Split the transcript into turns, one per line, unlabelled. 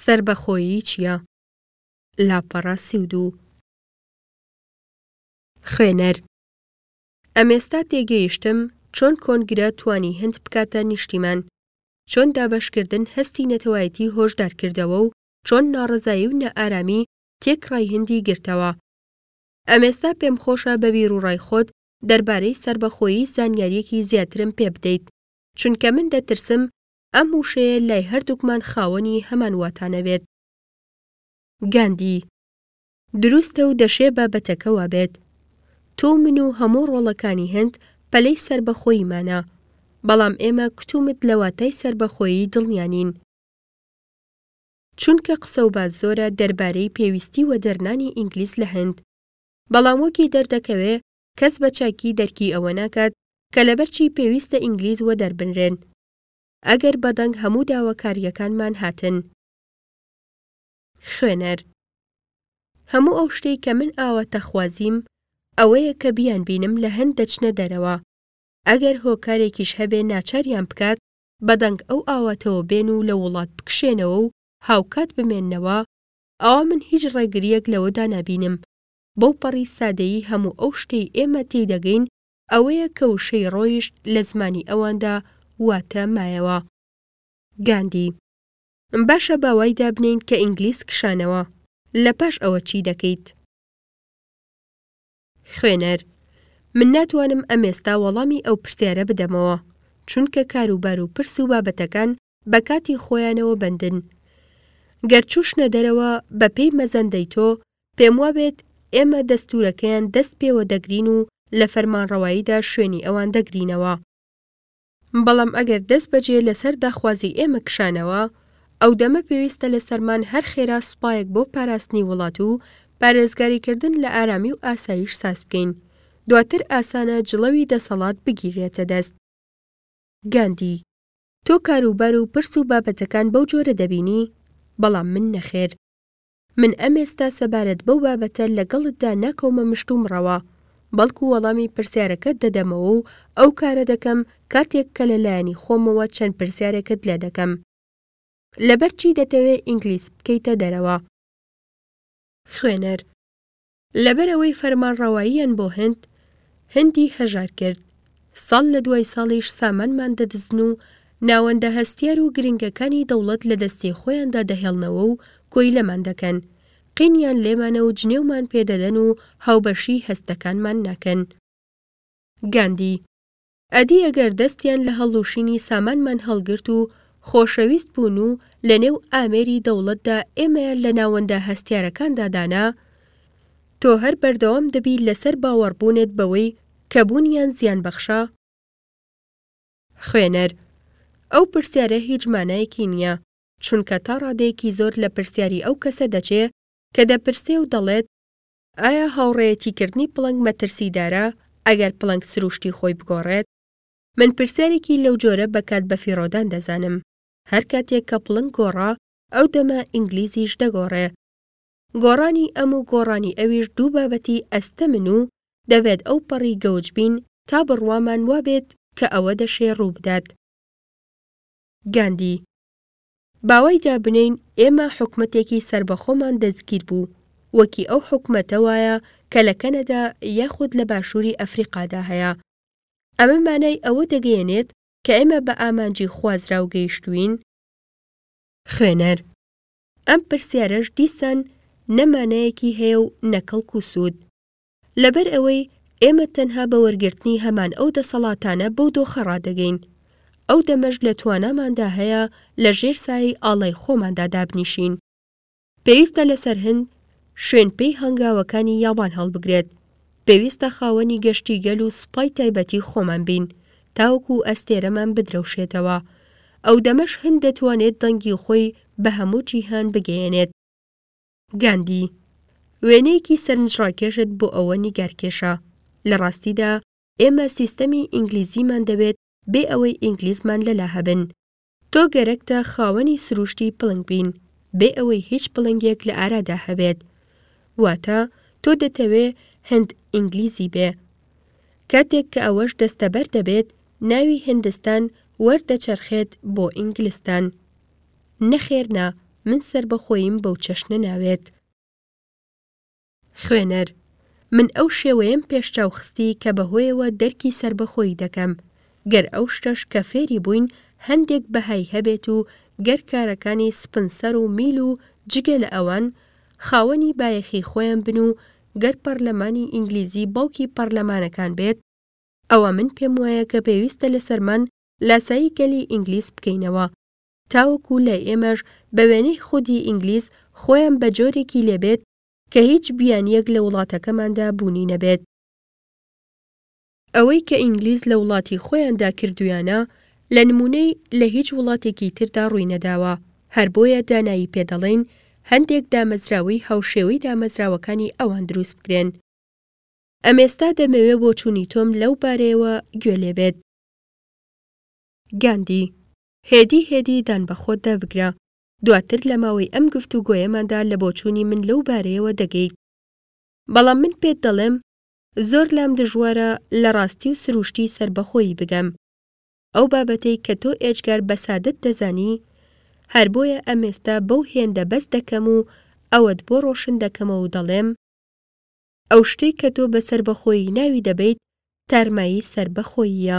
سەربەخۆیی چییە؟ لاپەڕە سی و دوو. خوێنەر، ئەمێستا تێگەیشتم چۆن کۆنگرە توانی هند بکاتە نیشتیمان، چۆن دابەشکردن هەستی نەتەوایەتی هۆشدار کردەوە و چۆن ناڕەزایی و نائارامی تێکڕای هندی گرتەوە. ئەمێستا پێمخۆشە بە بیروڕای خۆت دەربارەی سەربەخۆیی زانیارییەکی زیاترم پێبدەیت، چونکە من دەترسم ئەم وشەیە لای هەردووکمان خاوەنی هەمان واتانەوێت. گاندی. دروستە و دەشێ بابەتەکە وابێت. تۆ و من و هەموو ڕۆڵەکانی هند پەلەی سەربەخۆییمانە. بەڵام ئێمە کتومت لە واتای سەربەخۆیی دڵنیا نین. چونکە قسەوبات زۆرە دەربارەی پێویستی وەدەرنانی ئینگلیز لە هند. بەڵام وەکی دەردەکەوێ کەس بە چاکی دەرکی ئەوە ناکات کە لەبەرچی پێویستە ئینگلیز وەدەربنرێن. ئەگەر بەدەنگ هەموو داواکارییەکانمان هاتن. خوێنەر، هەموو ئەو شتەی کە من ئاواتەخوازیم ئەوەیە کە بیانبینم لە هەند دەچنە دەرەوە، ئەگەر هۆکارێکیش هەبێ ناچاریان بکات بەدەنگ ئەو ئاواتەوە بێن و لە وڵات بکشێنەوە و هاوکات بمێننەوە، ئەوا من هیچ ڕێگرییەک لەوەدا نابینم، بەوپەڕی سادەیی هەموو ئەو شتەی ئێمە تێیدەگەین ئەوەیە کە وشەی ڕۆیشت لە زمانی ئەواندا واتە مایەوە. گاندی. باشە با وای دابنێین کە ئینگلیز کشانەوە. لە پاش ئەوە چی دەکەیت؟ خوێنەر، من ناتوانم ئەمێستا وەڵامی ئەو پرسیارە بدەمەوە، چونکە کاروبار و پرس و بابەتەکان بە کاتی خۆیانەوە بەندن. گەر چووشنە دەرەوە بە پێی مەزەندەی تۆ، پێم وابێت ئێمە دەستوورەکەیان دەست پێوە دەگرین و لە فەرمانڕەواییدا شوێنی ئەوان دەگرینەوە. بەڵام ئەگەر دەست بەجێ لە سەر داخوازیی ئێمە کشانەوە، ئەو دەمە پێویستە لە سەرمان هەر خێرا سوپایەک بۆ پاراستنی وڵات و پارێزگاری کردن لە ئارامی و ئاساییش ساز بکەین. دواتر ئاسانە جڵەوی دەسەڵات بگیرێتە دەست. گاندی، تۆ کاروبار و پرس و بابەتەکان بەو جۆرە دەبینی، بەڵام من نەخێر. من ئەمێستا سەبارەت بەو بابەتە لەگەڵتدا ناکەومە مشتومڕەوە، بەڵکو وەڵامی پرسیارەکەت دەدەمەوە و ئەو کارە دەکەم کاتێک کە لە لایەنی خۆمەوە چەند پرسیارێکت لێ دەکەم. لەبەر چی دەتەوێ ئینگلیس بکەیتە دەرەوە؟ خوێنەر، لەبەر ئەوەی فەرمانڕەواییان بۆ هند، هندی هەژار کرد، ساڵ لە دوای ساڵیش سامانمان دەدزن و ناوەندە هەستیار و گرنگەکانی دەوڵەت لە دەستی خۆیاندا دەهێڵنەوە و کۆیلەمان دەکەن، قینیان لێمانە و جنێومان پێ دەدەن و هاوبەشیی هەستەکانمان ناکەن. گاندی. ئەدی ئەگەر دەستیان لە هەڵلوشینی سامانمان هەڵگرت و خۆشەویست بوون و لە نێو ئامێری دەوڵەتدا ئێمەیان لە ناوەندە هەستیارەکاندا دانا، تۆ هەر بەردەوام دەبی لەسەر باوەڕبوونت بەوەی کە بوونیان زیانبەخشە؟ خوێنەر، ئەو پرسیارە هیچ مانایەکی نییە، چونکە تا ڕادەیەکی زۆر لە پرسیاری ئەو کەسە دەچێ کە دەپرسێ و دەڵێت، ئایا هاوڕێیەتیکردنی پڵنگ مەترسیدارە ئەگەر پڵنگ سرووشتی خۆی بگۆڕێت؟ من پرسیارێکی لەو جۆرە بە کات بەفیڕۆدان دەزانم. هەر کاتێک کە پڵنگ گۆڕا، ئەو دەمە ئینگلیزیش دەگۆڕێ. گۆڕانی ئەم و گۆڕانی ئەویش دوو بابەتی ئەستەمن و دەبێت ئەوپەڕی گەوج بین تا بڕوامان وابێت کە ئەوە دەشێ ڕووبدات. گاندی. باوای دابنێین ئێمە حکومەتێکی سەربەخۆمان دەستگیر بوو، وەکی ئەو حکومەتە وایە کە لە کەنەدا یاخود لە باشووری ئەفریقادا هەیە. ئەمە مانای ئەوە دەگەیەنێت کە ئێمە بە ئامانجی خوازراو گەیشتووین؟ خوێنەر، ئەم پرسیارەش دیسان نە مانایەکی هەیە و نە کەڵک و سوود. لەبەر ئەوەی ئێمە تەنها بە وەرگرتنی هەمان ئەو دەسەڵاتانە بەو دۆخە ڕادەگەین، ئەو دەمەش لە تواناماندا هەیە لە ژێر سایەی ئاڵای خۆماندا دابنیشین. پێویستە لەسەر هند شوێن پێی هەنگاوەکانی یابان هەڵبگرێت، پێویستە خاوەنی گەشتی گەل و سوپای تایبەتی خۆمان بین تاوەکو ئەستێرەمان بدرەوشێتەوە، ئەو دەمەش هند دەتوانێت دەنگی خۆی بە هەموو جیهان بگەیەنێت. گاندی، وێنەیەکی سەرنجڕاکێشت بۆ ئەوە نیگارکێشا. لە ڕاستیدا ئێمە سیستەمی ئینگلیزیمان دەوێت بێ ئەوەی ئینگلیزمان لەلا هەبن. تۆ گەرەکتە خاوەنی سرووشتی پڵنگ بین بێ ئەوەی هیچ پڵنگێک لە ئارادا هەبێت. واتە تۆ دەتەوێ هند ئینگلیزی بێ. کاتێک کە ئەوەش دەستەبەر دەبێت، ناوی هندستان وەردەچەرخێت بۆ ئینگلستان. نەخێر نا، من سەربەخۆییم بەو چەشنە ناوێت. خوێنەر، من ئەو شێوەیەم پێش چاو خستی کە بە هۆیەوە دەرکی سەربەخۆیی دەکەم، گەر ئەو شتەش کە فێری بووین هەندێک بەهای هەبێت و گەر کارەکانی سپنسەر و میل و جگە لە ئەوان خاوەنی بایەخی خۆیان بن و گەر پەڕلەمانی ئینگلیزی باوکی پەڕلەمانەکان بێت، ئەوا من پێم وایە کە پێویستە لەسەرمان لاسایی گەلی ئینگلیز بکەینەوە تاوەکو لای ئێمەش بە وێنەی خودی ئینگلیز خۆیان بە جۆرێکی لێ بێت کە هیچ بیانییەک لە وڵاتەکەماندا بوونی نەبێت. ئەوەی کە ئینگلیز لە وڵاتی خۆیاندا کردوویانە لە نموونەی لە هیچ وڵاتێکی تردا ڕووی نەداوە، هەر بۆیە دانایی پێ دەڵێین هەندێک دامەزراوەی هاوشێوەی دامەزراوەکانی ئەوان دروست بکرێن. ئەمێستا دەمەوێ بۆچوونی تۆم لەو بارەیەوە گوێ لێ بێت. گاندی، هێدی هێدی دان بە خۆتدا بگرە. دواتر لە ماوەی ئەم گفتوگۆیەماندا لە بۆچوونی من لەو بارەیەوە دەگەیت. بەڵام من پێت دەڵێم زۆر لام دژوارە لە ڕاستی و سرووشتی سەربەخۆیی بگەم. ئەو بابەتەی کە تۆ ئێجگار بە سادەت دەزانی، هەر بۆیە ئەمێستا بەو هێندە بەس دەکەم و ئەوەت بۆ ڕۆشن دەکەمەوە و دەڵێم، ئەو شتەی کە تۆ بە سەربەخۆیی ناوی دەبەیت تارمایی سەربەخۆییە.